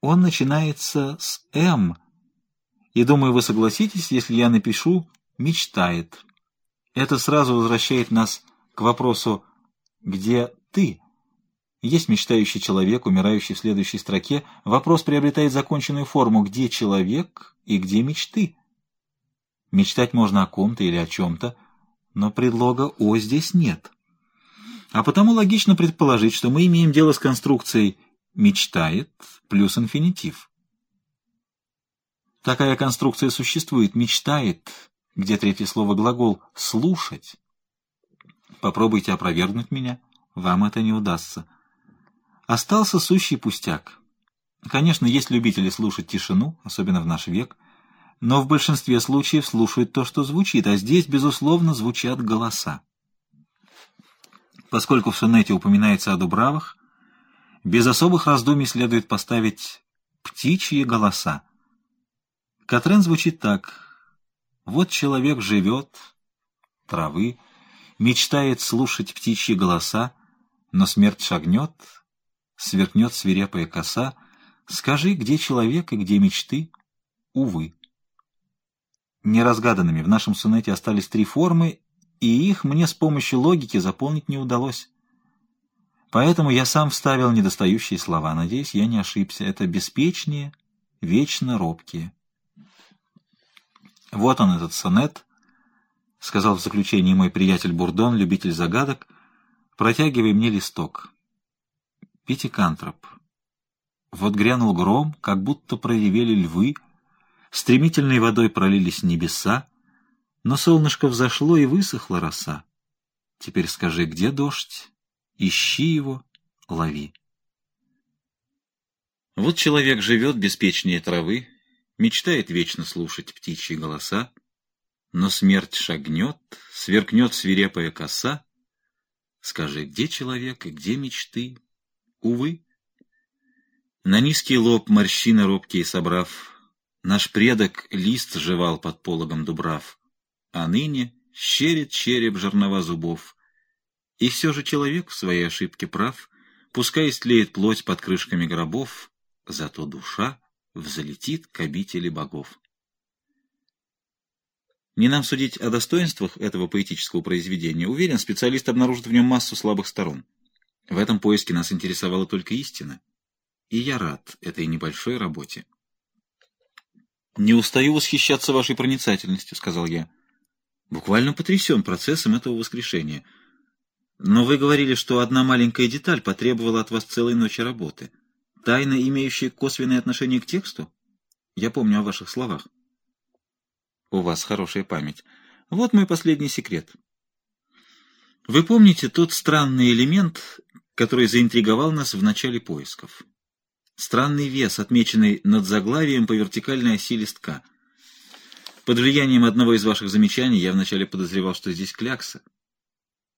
Он начинается с «М», и, думаю, вы согласитесь, если я напишу «мечтает». Это сразу возвращает нас к вопросу «Где ты?». Есть мечтающий человек, умирающий в следующей строке. Вопрос приобретает законченную форму «Где человек и где мечты?». Мечтать можно о ком-то или о чем-то, но предлога «о» здесь нет. А потому логично предположить, что мы имеем дело с конструкцией «мечтает» плюс инфинитив. Такая конструкция существует «мечтает», где третье слово глагол «слушать». Попробуйте опровергнуть меня, вам это не удастся. Остался сущий пустяк. Конечно, есть любители слушать тишину, особенно в наш век, но в большинстве случаев слушают то, что звучит, а здесь, безусловно, звучат голоса. Поскольку в сонете упоминается о дубравах, без особых раздумий следует поставить птичьи голоса. Катрен звучит так. Вот человек живет, травы, мечтает слушать птичьи голоса, но смерть шагнет, сверкнет свирепая коса. Скажи, где человек и где мечты? Увы. Неразгаданными в нашем сонете остались три формы, и их мне с помощью логики заполнить не удалось. Поэтому я сам вставил недостающие слова. Надеюсь, я не ошибся. Это беспечнее, вечно робкие. Вот он, этот сонет, — сказал в заключении мой приятель Бурдон, любитель загадок, протягивая мне листок. Пятикантроп. Вот грянул гром, как будто проявили львы, стремительной водой пролились небеса, но солнышко взошло и высохла роса. Теперь скажи, где дождь? Ищи его, лови. Вот человек живет беспечнее травы, мечтает вечно слушать птичьи голоса, но смерть шагнет, сверкнет свирепая коса. Скажи, где человек и где мечты? Увы. На низкий лоб морщины робкие собрав, Наш предок лист жевал под пологом дубрав, А ныне щерит череп жернова зубов. И все же человек в своей ошибке прав, Пускай истлеет плоть под крышками гробов, Зато душа взлетит к обители богов. Не нам судить о достоинствах этого поэтического произведения. Уверен, специалист обнаружит в нем массу слабых сторон. В этом поиске нас интересовала только истина. И я рад этой небольшой работе. «Не устаю восхищаться вашей проницательностью», — сказал я. «Буквально потрясен процессом этого воскрешения. Но вы говорили, что одна маленькая деталь потребовала от вас целой ночи работы». Тайна, имеющая косвенное отношение к тексту? Я помню о ваших словах. У вас хорошая память. Вот мой последний секрет. Вы помните тот странный элемент, который заинтриговал нас в начале поисков? Странный вес, отмеченный над заглавием по вертикальной оси листка. Под влиянием одного из ваших замечаний я вначале подозревал, что здесь клякса.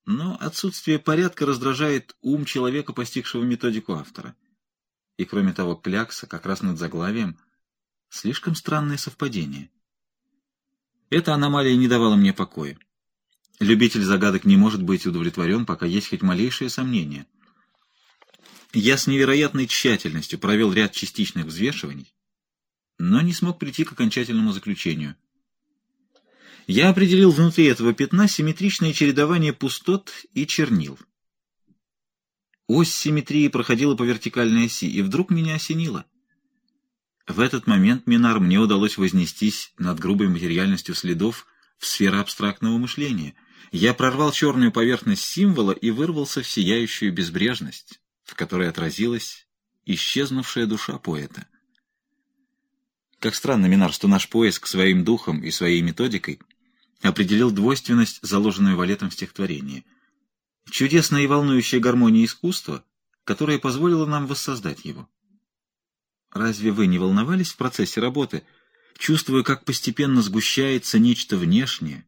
Но отсутствие порядка раздражает ум человека, постигшего методику автора. И кроме того, клякса как раз над заглавием — слишком странное совпадение. Эта аномалия не давала мне покоя. Любитель загадок не может быть удовлетворен, пока есть хоть малейшее сомнение. Я с невероятной тщательностью провел ряд частичных взвешиваний, но не смог прийти к окончательному заключению. Я определил внутри этого пятна симметричное чередование пустот и чернил — Ось симметрии проходила по вертикальной оси, и вдруг меня осенило. В этот момент, Минар, мне удалось вознестись над грубой материальностью следов в сферу абстрактного мышления. Я прорвал черную поверхность символа и вырвался в сияющую безбрежность, в которой отразилась исчезнувшая душа поэта. Как странно, Минар, что наш поиск своим духом и своей методикой определил двойственность, заложенную валетом в стихотворении — чудесная и волнующая гармония искусства, которая позволила нам воссоздать его. Разве вы не волновались в процессе работы, чувствуя, как постепенно сгущается нечто внешнее,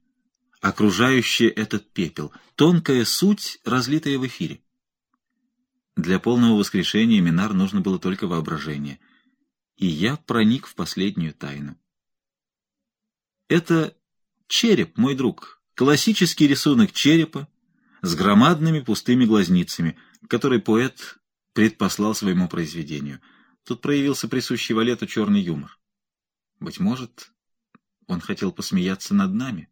окружающее этот пепел, тонкая суть, разлитая в эфире? Для полного воскрешения Минар нужно было только воображение, и я проник в последнюю тайну. Это череп, мой друг, классический рисунок черепа, с громадными пустыми глазницами, который поэт предпослал своему произведению. Тут проявился присущий Валету черный юмор. Быть может, он хотел посмеяться над нами.